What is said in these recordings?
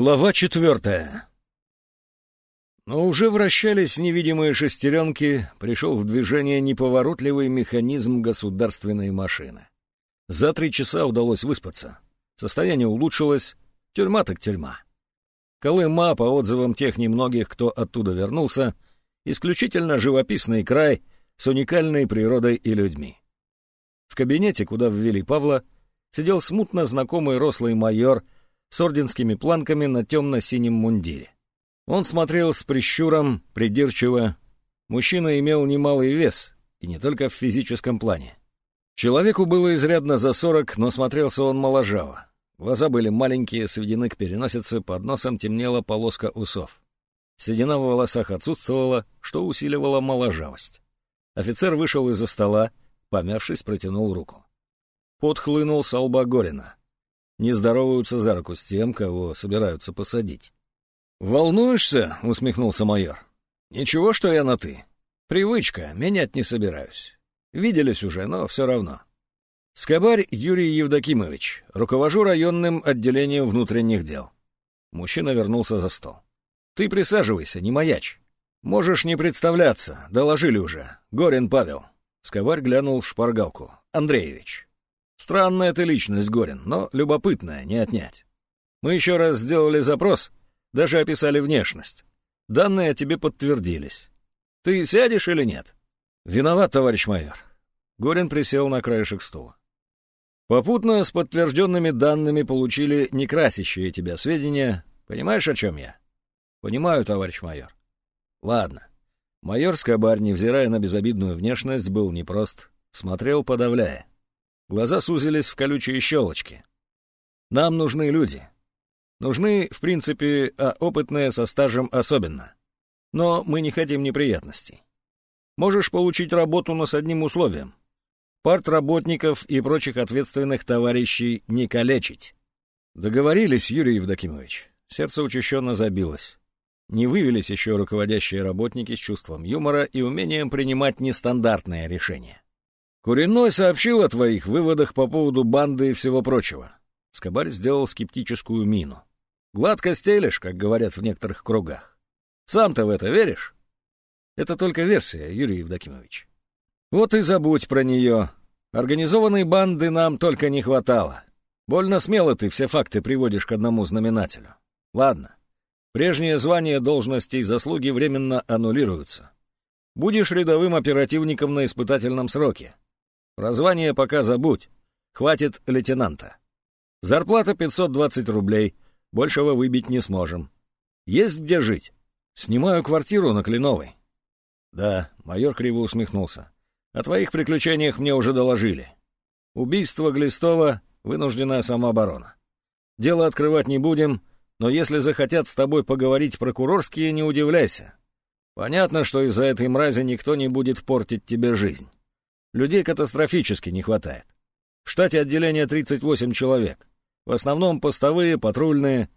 Глава четвертая. Но уже вращались невидимые шестеренки, пришел в движение неповоротливый механизм государственной машины. За три часа удалось выспаться. Состояние улучшилось, тюрьма так тюрьма. Колыма, по отзывам тех немногих, кто оттуда вернулся, исключительно живописный край с уникальной природой и людьми. В кабинете, куда ввели Павла, сидел смутно знакомый рослый майор с орденскими планками на темно-синем мундире. Он смотрел с прищуром, придирчиво. Мужчина имел немалый вес, и не только в физическом плане. Человеку было изрядно за сорок, но смотрелся он моложаво. Глаза были маленькие, сведены к переносице, под носом темнела полоска усов. Седина в волосах отсутствовала, что усиливало моложавость. Офицер вышел из-за стола, помявшись, протянул руку. Пот хлынул лба Горина. Не здороваются за руку с тем, кого собираются посадить. «Волнуешься?» — усмехнулся майор. «Ничего, что я на «ты». Привычка, менять не собираюсь. Виделись уже, но все равно. Скобарь Юрий Евдокимович, руковожу районным отделением внутренних дел. Мужчина вернулся за стол. Ты присаживайся, не маячь. Можешь не представляться, доложили уже. Горин Павел. Скобарь глянул в шпаргалку. Андреевич. Странная ты личность, Горин, но любопытная, не отнять. Мы еще раз сделали запрос, даже описали внешность. Данные о тебе подтвердились. Ты сядешь или нет? Виноват, товарищ майор. Горин присел на краешек стула. Попутно с подтвержденными данными получили некрасящие тебя сведения. Понимаешь, о чем я? Понимаю, товарищ майор. Ладно. Майор Скобарь, невзирая на безобидную внешность, был непрост, смотрел, подавляя. Глаза сузились в колючие щелочки. Нам нужны люди. Нужны, в принципе, а опытные со стажем особенно. Но мы не хотим неприятностей. Можешь получить работу, но с одним условием партработников и прочих ответственных товарищей не калечить. Договорились, Юрий Евдокимович. Сердце учащенно забилось. Не вывелись еще руководящие работники с чувством юмора и умением принимать нестандартные решения. Куриной сообщил о твоих выводах по поводу банды и всего прочего. Скобарь сделал скептическую мину. Гладко стелишь, как говорят в некоторых кругах. Сам-то в это веришь? Это только версия, Юрий Евдокимович. Вот и забудь про нее. Организованной банды нам только не хватало. Больно смело ты все факты приводишь к одному знаменателю. Ладно. Прежние звания, должности и заслуги временно аннулируются. Будешь рядовым оперативником на испытательном сроке. Про пока забудь. Хватит лейтенанта. Зарплата 520 рублей. Большего выбить не сможем. Есть где жить? Снимаю квартиру на Кленовой. Да, майор криво усмехнулся. О твоих приключениях мне уже доложили. Убийство Глистова — вынужденная самооборона. Дело открывать не будем, но если захотят с тобой поговорить прокурорские, не удивляйся. Понятно, что из-за этой мрази никто не будет портить тебе жизнь. Людей катастрофически не хватает. В штате отделения 38 человек. В основном постовые, патрульные.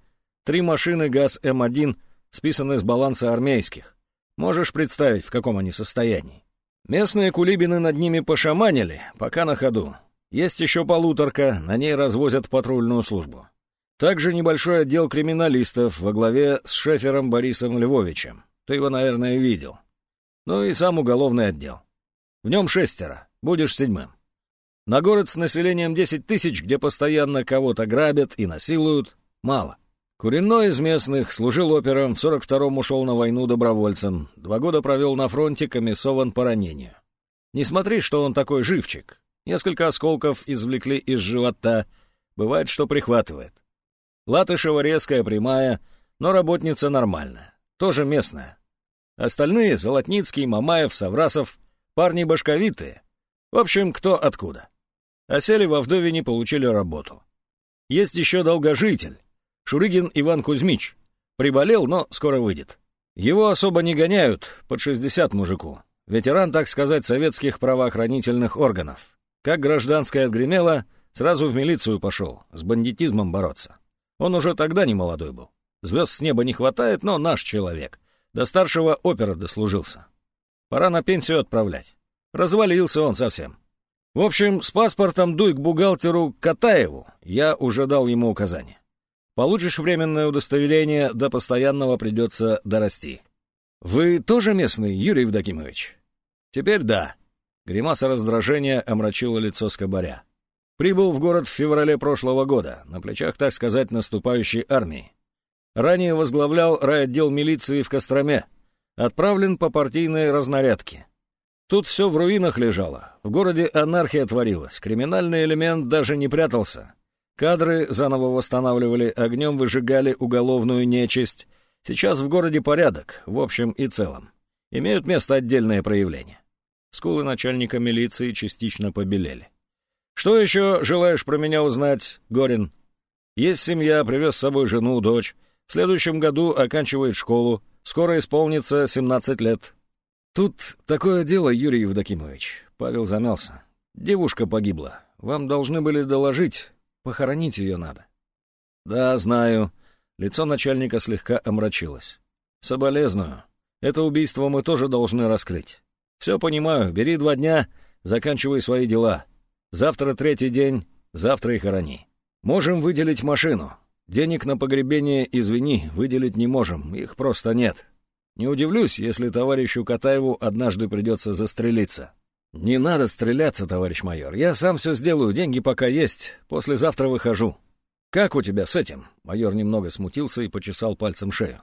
Три машины ГАЗ-М1 списаны с баланса армейских. Можешь представить, в каком они состоянии. Местные кулибины над ними пошаманили, пока на ходу. Есть еще полуторка, на ней развозят патрульную службу. Также небольшой отдел криминалистов во главе с шефером Борисом Львовичем. Ты его, наверное, видел. Ну и сам уголовный отдел. В нем шестеро, будешь седьмым. На город с населением 10 тысяч, где постоянно кого-то грабят и насилуют, мало. Куриной из местных, служил опером, в 42-м ушел на войну добровольцем, два года провел на фронте, комиссован по ранению. Не смотри, что он такой живчик. Несколько осколков извлекли из живота, бывает, что прихватывает. Латышева резкая, прямая, но работница нормальная, тоже местная. Остальные — Золотницкий, Мамаев, Саврасов — парни башковитые. В общем, кто откуда. Осели во Вдовине, получили работу. Есть еще долгожитель, Шурыгин Иван Кузьмич. Приболел, но скоро выйдет. Его особо не гоняют, под 60 мужику. Ветеран, так сказать, советских правоохранительных органов. Как гражданское отгремело, сразу в милицию пошел, с бандитизмом бороться. Он уже тогда не молодой был. Звезд с неба не хватает, но наш человек. До старшего опера дослужился. Пора на пенсию отправлять. Развалился он совсем. В общем, с паспортом дуй к бухгалтеру Катаеву. Я уже дал ему указание. Получишь временное удостоверение, до постоянного придется дорасти. Вы тоже местный, Юрий Евдокимович? Теперь да. Гримаса раздражения омрачила лицо скобаря. Прибыл в город в феврале прошлого года, на плечах, так сказать, наступающей армии. Ранее возглавлял райотдел милиции в Костроме. Отправлен по партийной разнарядке. Тут все в руинах лежало. В городе анархия творилась. Криминальный элемент даже не прятался. Кадры заново восстанавливали, огнем выжигали уголовную нечисть. Сейчас в городе порядок, в общем и целом. Имеют место отдельные проявления. Скулы начальника милиции частично побелели. «Что еще желаешь про меня узнать, Горин?» «Есть семья, привез с собой жену, дочь. В следующем году оканчивает школу. Скоро исполнится 17 лет». «Тут такое дело, Юрий Евдокимович». Павел замялся. «Девушка погибла. Вам должны были доложить. Похоронить ее надо». «Да, знаю». Лицо начальника слегка омрачилось. «Соболезную. Это убийство мы тоже должны раскрыть. Все понимаю. Бери два дня, заканчивай свои дела. Завтра третий день, завтра и хорони. Можем выделить машину. Денег на погребение, извини, выделить не можем, их просто нет. Не удивлюсь, если товарищу Катаеву однажды придется застрелиться. Не надо стреляться, товарищ майор. Я сам все сделаю, деньги пока есть. Послезавтра выхожу. Как у тебя с этим? Майор немного смутился и почесал пальцем шею.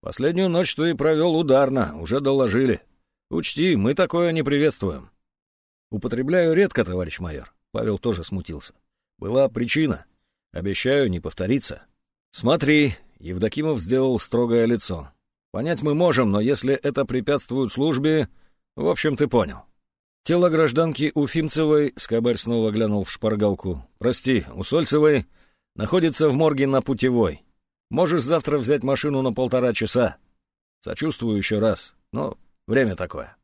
Последнюю ночь ты провел ударно, уже доложили. Учти, мы такое не приветствуем. Употребляю редко, товарищ майор. Павел тоже смутился. Была причина. Обещаю не повториться. Смотри, Евдокимов сделал строгое лицо. Понять мы можем, но если это препятствует службе... В общем, ты понял. Тело гражданки Уфимцевой, Скобарь снова глянул в шпаргалку. Прости, у Сольцевой находится в морге на путевой. Можешь завтра взять машину на полтора часа. Сочувствую еще раз, но время такое.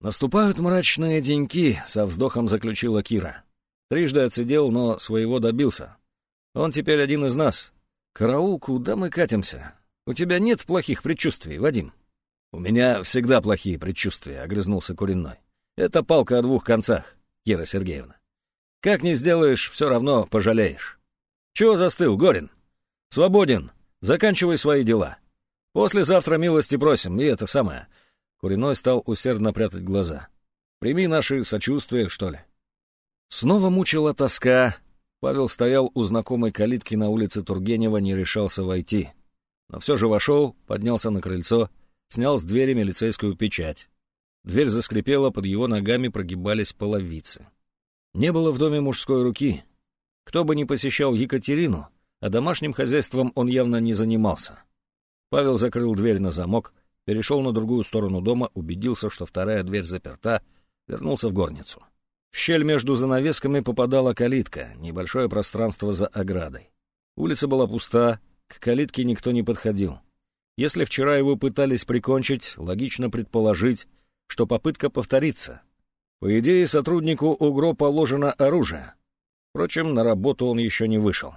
Наступают мрачные деньки, со вздохом заключила Кира. Трижды отсидел, но своего добился. Он теперь один из нас. Караул, куда мы катимся? У тебя нет плохих предчувствий, Вадим?» «У меня всегда плохие предчувствия», — огрызнулся Куриной. «Это палка о двух концах, Кира Сергеевна. Как не сделаешь, все равно пожалеешь. Чего застыл, Горин? Свободен, заканчивай свои дела. Послезавтра милости просим, и это самое». Куриной стал усердно прятать глаза. «Прими наши сочувствия, что ли?» Снова мучила тоска. Павел стоял у знакомой калитки на улице Тургенева, не решался войти но все же вошел, поднялся на крыльцо, снял с двери милицейскую печать. Дверь заскрипела, под его ногами прогибались половицы. Не было в доме мужской руки. Кто бы ни посещал Екатерину, а домашним хозяйством он явно не занимался. Павел закрыл дверь на замок, перешел на другую сторону дома, убедился, что вторая дверь заперта, вернулся в горницу. В щель между занавесками попадала калитка, небольшое пространство за оградой. Улица была пуста, к калитке никто не подходил. Если вчера его пытались прикончить, логично предположить, что попытка повторится. По идее, сотруднику УГРО положено оружие. Впрочем, на работу он еще не вышел.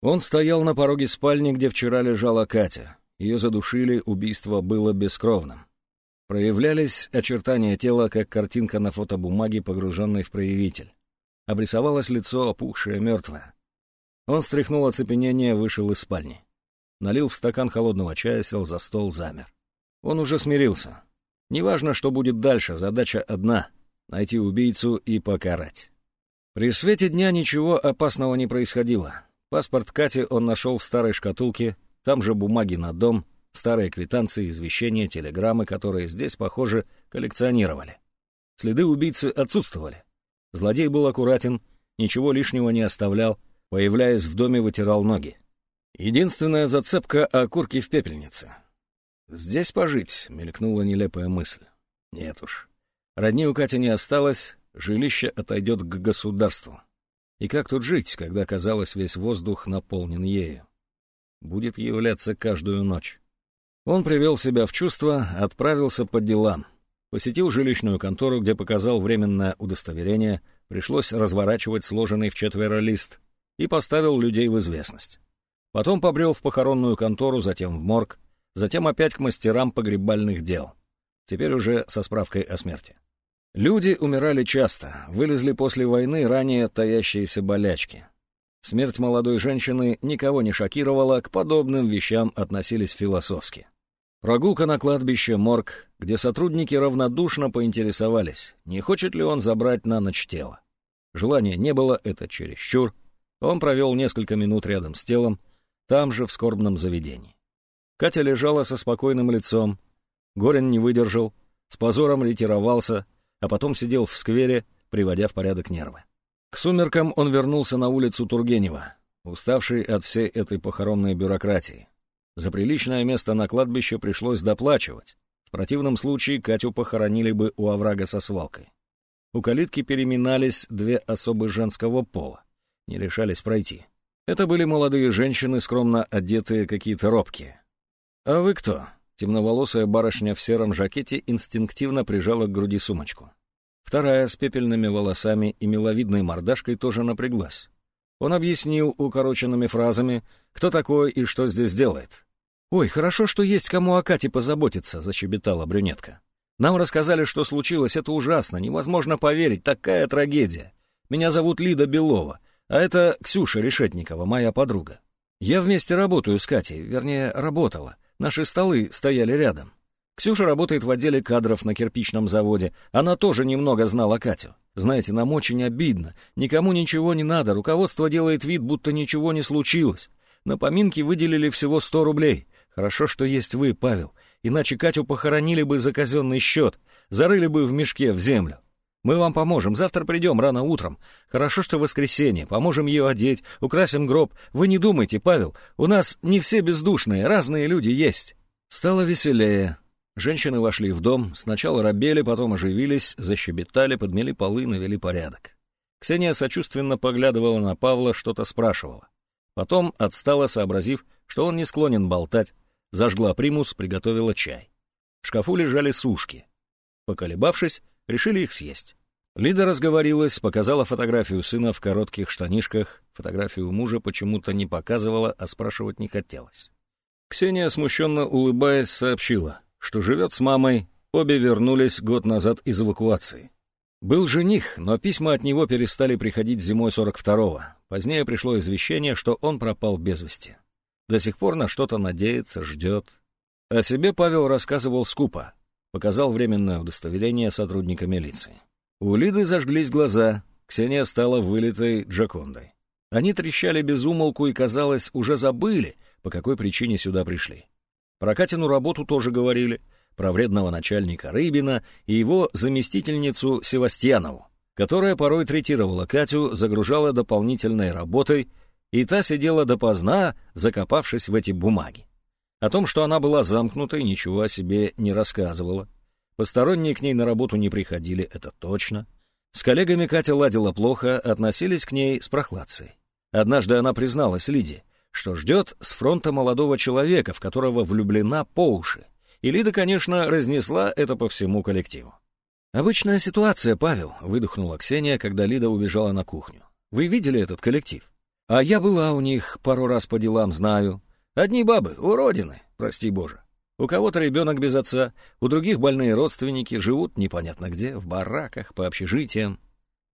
Он стоял на пороге спальни, где вчера лежала Катя. Ее задушили, убийство было бескровным. Проявлялись очертания тела, как картинка на фотобумаге, погруженной в проявитель. Обрисовалось лицо, опухшее, мертвое. Он стряхнул оцепенение, вышел из спальни. Налил в стакан холодного чая, сел за стол, замер. Он уже смирился. Неважно, что будет дальше, задача одна — найти убийцу и покарать. При свете дня ничего опасного не происходило. Паспорт Кати он нашел в старой шкатулке, там же бумаги на дом, старые квитанции, извещения, телеграммы, которые здесь, похоже, коллекционировали. Следы убийцы отсутствовали. Злодей был аккуратен, ничего лишнего не оставлял, Появляясь в доме, вытирал ноги. Единственная зацепка — окурки в пепельнице. «Здесь пожить», — мелькнула нелепая мысль. «Нет уж. Родни у Кати не осталось, жилище отойдет к государству. И как тут жить, когда, казалось, весь воздух наполнен ею? Будет являться каждую ночь». Он привел себя в чувство, отправился по делам. Посетил жилищную контору, где показал временное удостоверение, пришлось разворачивать сложенный в четверо лист — и поставил людей в известность. Потом побрел в похоронную контору, затем в морг, затем опять к мастерам погребальных дел. Теперь уже со справкой о смерти. Люди умирали часто, вылезли после войны ранее таящиеся болячки. Смерть молодой женщины никого не шокировала, к подобным вещам относились философски. Прогулка на кладбище Морг, где сотрудники равнодушно поинтересовались, не хочет ли он забрать на ночь тело. Желания не было, это чересчур. Он провел несколько минут рядом с телом, там же, в скорбном заведении. Катя лежала со спокойным лицом. Горин не выдержал, с позором ретировался, а потом сидел в сквере, приводя в порядок нервы. К сумеркам он вернулся на улицу Тургенева, уставший от всей этой похоронной бюрократии. За приличное место на кладбище пришлось доплачивать. В противном случае Катю похоронили бы у оврага со свалкой. У калитки переминались две особы женского пола. Не решались пройти. Это были молодые женщины, скромно одетые какие-то робкие. «А вы кто?» Темноволосая барышня в сером жакете инстинктивно прижала к груди сумочку. Вторая, с пепельными волосами и миловидной мордашкой, тоже напряглась. Он объяснил укороченными фразами, кто такой и что здесь делает. «Ой, хорошо, что есть кому о Кате позаботиться», — защебетала брюнетка. «Нам рассказали, что случилось, это ужасно, невозможно поверить, такая трагедия. Меня зовут Лида Белова, а это Ксюша Решетникова, моя подруга. Я вместе работаю с Катей, вернее, работала. Наши столы стояли рядом. Ксюша работает в отделе кадров на кирпичном заводе. Она тоже немного знала Катю. Знаете, нам очень обидно. Никому ничего не надо. Руководство делает вид, будто ничего не случилось. На поминки выделили всего сто рублей. Хорошо, что есть вы, Павел. Иначе Катю похоронили бы за казенный счет. Зарыли бы в мешке в землю. Мы вам поможем. Завтра придем рано утром. Хорошо, что воскресенье. Поможем ее одеть, украсим гроб. Вы не думайте, Павел. У нас не все бездушные, разные люди есть. Стало веселее. Женщины вошли в дом, сначала робели, потом оживились, защебетали, подмели полы, навели порядок. Ксения сочувственно поглядывала на Павла, что-то спрашивала. Потом отстала, сообразив, что он не склонен болтать, зажгла примус, приготовила чай. В шкафу лежали сушки. Поколебавшись, решили их съесть. Лида разговорилась, показала фотографию сына в коротких штанишках, фотографию мужа почему-то не показывала, а спрашивать не хотелось. Ксения, смущенно улыбаясь, сообщила что живет с мамой, обе вернулись год назад из эвакуации. Был жених, но письма от него перестали приходить зимой 42-го. Позднее пришло извещение, что он пропал без вести. До сих пор на что-то надеется, ждет. О себе Павел рассказывал скупо. Показал временное удостоверение сотрудника милиции. У Лиды зажглись глаза, Ксения стала вылитой Джакондой. Они трещали без умолку и, казалось, уже забыли, по какой причине сюда пришли. Про Катину работу тоже говорили, про вредного начальника Рыбина и его заместительницу Севастьянову, которая порой третировала Катю, загружала дополнительной работой, и та сидела допоздна, закопавшись в эти бумаги. О том, что она была замкнутой, ничего о себе не рассказывала. Посторонние к ней на работу не приходили, это точно. С коллегами Катя ладила плохо, относились к ней с прохладцей. Однажды она призналась Лиде, что ждет с фронта молодого человека, в которого влюблена по уши. И Лида, конечно, разнесла это по всему коллективу. «Обычная ситуация, Павел», — выдохнула Ксения, когда Лида убежала на кухню. «Вы видели этот коллектив? А я была у них пару раз по делам, знаю. Одни бабы, уродины, прости боже. У кого-то ребенок без отца, у других больные родственники, живут непонятно где, в бараках, по общежитиям.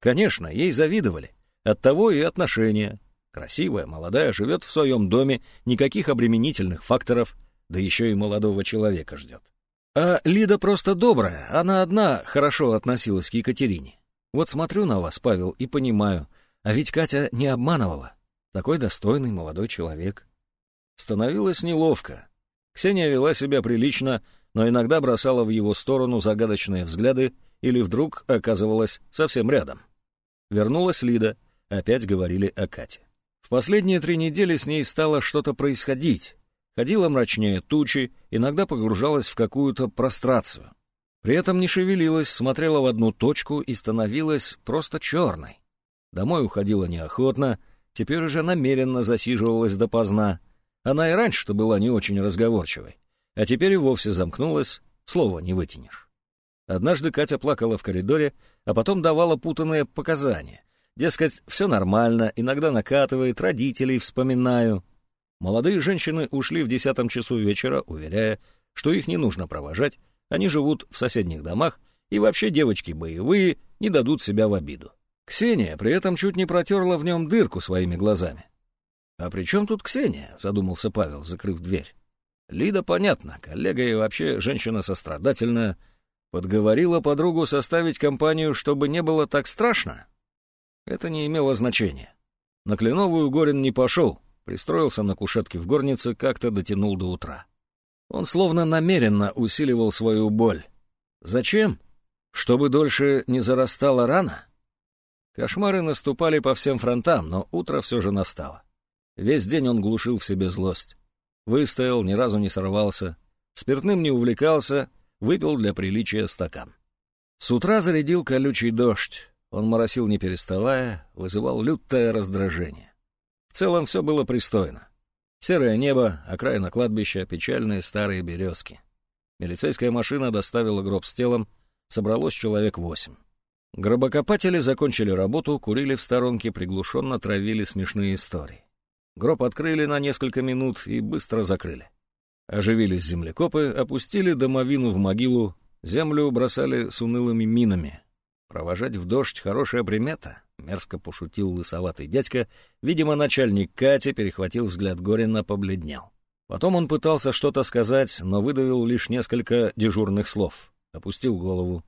Конечно, ей завидовали. Оттого и отношения. Красивая, молодая, живет в своем доме, никаких обременительных факторов, да еще и молодого человека ждет. А Лида просто добрая, она одна хорошо относилась к Екатерине. Вот смотрю на вас, Павел, и понимаю, а ведь Катя не обманывала. Такой достойный молодой человек. Становилось неловко. Ксения вела себя прилично, но иногда бросала в его сторону загадочные взгляды или вдруг оказывалась совсем рядом. Вернулась Лида, опять говорили о Кате. В последние три недели с ней стало что-то происходить. Ходила мрачнее тучи, иногда погружалась в какую-то прострацию. При этом не шевелилась, смотрела в одну точку и становилась просто черной. Домой уходила неохотно, теперь уже намеренно засиживалась допоздна. Она и раньше-то была не очень разговорчивой, а теперь и вовсе замкнулась, слова не вытянешь. Однажды Катя плакала в коридоре, а потом давала путанные показания. Дескать, все нормально, иногда накатывает, родителей вспоминаю. Молодые женщины ушли в десятом часу вечера, уверяя, что их не нужно провожать, они живут в соседних домах, и вообще девочки боевые не дадут себя в обиду. Ксения при этом чуть не протерла в нем дырку своими глазами. «А при чем тут Ксения?» — задумался Павел, закрыв дверь. Лида, понятно, коллега и вообще женщина сострадательная, подговорила подругу составить компанию, чтобы не было так страшно. Это не имело значения. На Кленовую Горин не пошел, пристроился на кушетке в горнице, как-то дотянул до утра. Он словно намеренно усиливал свою боль. Зачем? Чтобы дольше не зарастала рана? Кошмары наступали по всем фронтам, но утро все же настало. Весь день он глушил в себе злость. Выстоял, ни разу не сорвался, спиртным не увлекался, выпил для приличия стакан. С утра зарядил колючий дождь. Он моросил не переставая, вызывал лютое раздражение. В целом все было пристойно. Серое небо, окраина кладбища, печальные старые березки. Милицейская машина доставила гроб с телом, собралось человек восемь. Гробокопатели закончили работу, курили в сторонке, приглушенно травили смешные истории. Гроб открыли на несколько минут и быстро закрыли. Оживились землекопы, опустили домовину в могилу, землю бросали с унылыми минами. Провожать в дождь — хорошая примета, — мерзко пошутил лысоватый дядька. Видимо, начальник Кати перехватил взгляд Горина, побледнел. Потом он пытался что-то сказать, но выдавил лишь несколько дежурных слов. Опустил голову.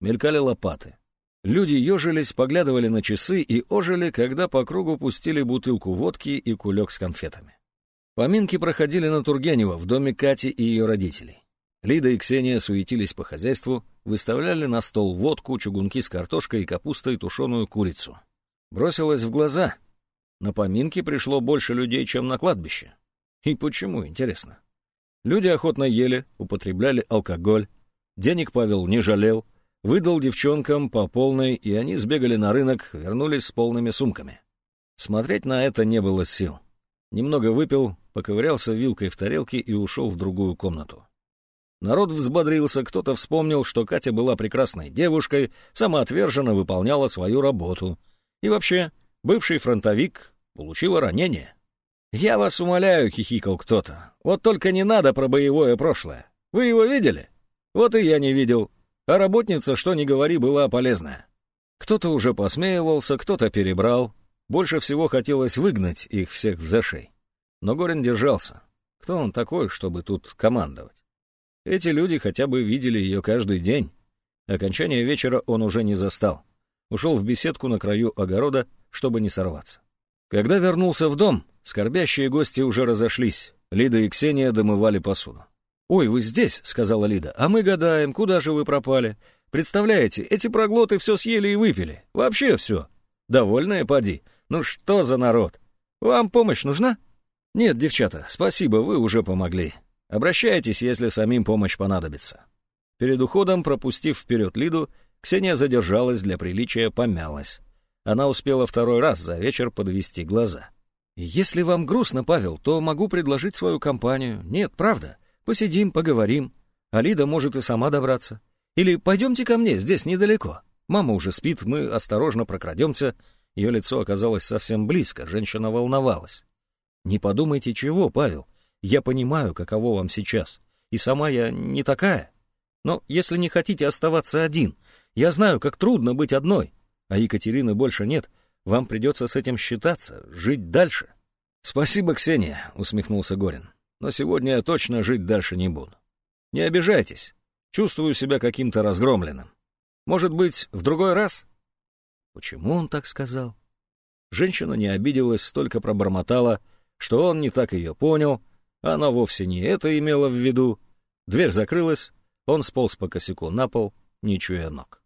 Мелькали лопаты. Люди ежились, поглядывали на часы и ожили, когда по кругу пустили бутылку водки и кулек с конфетами. Поминки проходили на Тургенева в доме Кати и ее родителей. Лида и Ксения суетились по хозяйству, выставляли на стол водку, чугунки с картошкой и капустой тушеную курицу. Бросилось в глаза. На поминки пришло больше людей, чем на кладбище. И почему, интересно? Люди охотно ели, употребляли алкоголь. Денег Павел не жалел — Выдал девчонкам по полной, и они сбегали на рынок, вернулись с полными сумками. Смотреть на это не было сил. Немного выпил, поковырялся вилкой в тарелке и ушел в другую комнату. Народ взбодрился, кто-то вспомнил, что Катя была прекрасной девушкой, самоотверженно выполняла свою работу. И вообще, бывший фронтовик получила ранение. «Я вас умоляю», — хихикал кто-то, — «вот только не надо про боевое прошлое. Вы его видели? Вот и я не видел. А работница, что ни говори, была полезная. Кто-то уже посмеивался, кто-то перебрал. Больше всего хотелось выгнать их всех в зашей. Но Горин держался. Кто он такой, чтобы тут командовать? Эти люди хотя бы видели ее каждый день. Окончание вечера он уже не застал. Ушел в беседку на краю огорода, чтобы не сорваться. Когда вернулся в дом, скорбящие гости уже разошлись. Лида и Ксения домывали посуду. «Ой, вы здесь», — сказала Лида, — «а мы гадаем, куда же вы пропали? Представляете, эти проглоты все съели и выпили. Вообще все. Довольные, поди. Ну что за народ? Вам помощь нужна?» «Нет, девчата, спасибо, вы уже помогли. Обращайтесь, если самим помощь понадобится». Перед уходом, пропустив вперед Лиду, Ксения задержалась для приличия, помялась. Она успела второй раз за вечер подвести глаза. «Если вам грустно, Павел, то могу предложить свою компанию. Нет, правда. Посидим, поговорим. Алида может и сама добраться. Или пойдемте ко мне, здесь недалеко. Мама уже спит, мы осторожно прокрадемся. Ее лицо оказалось совсем близко, женщина волновалась. Не подумайте чего, Павел. Я понимаю, каково вам сейчас. И сама я не такая. Но если не хотите оставаться один, я знаю, как трудно быть одной. А Екатерины больше нет. Вам придется с этим считаться, жить дальше. — Спасибо, Ксения, — усмехнулся Горин но сегодня я точно жить дальше не буду. Не обижайтесь, чувствую себя каким-то разгромленным. Может быть, в другой раз? Почему он так сказал? Женщина не обиделась, только пробормотала, что он не так ее понял, а она вовсе не это имела в виду. Дверь закрылась, он сполз по косяку на пол, не чуя ног.